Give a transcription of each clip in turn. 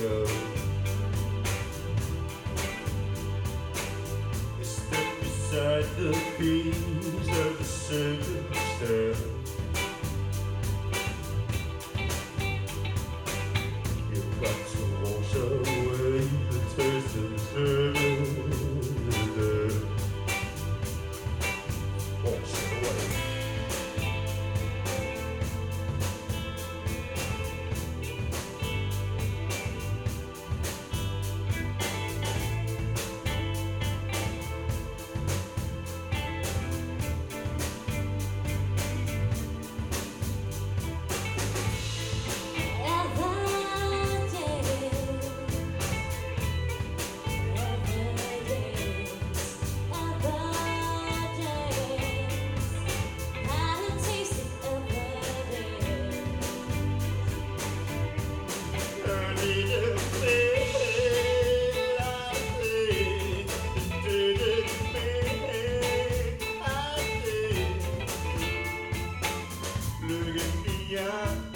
We Step beside the queen. I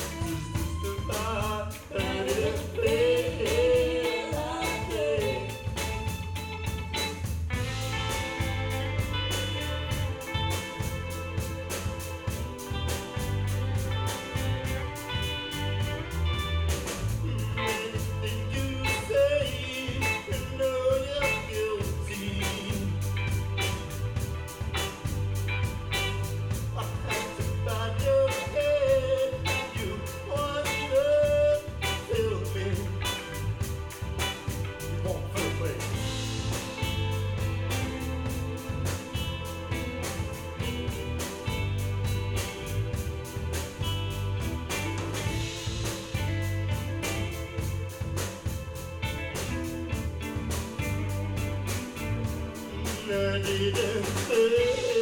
didn't say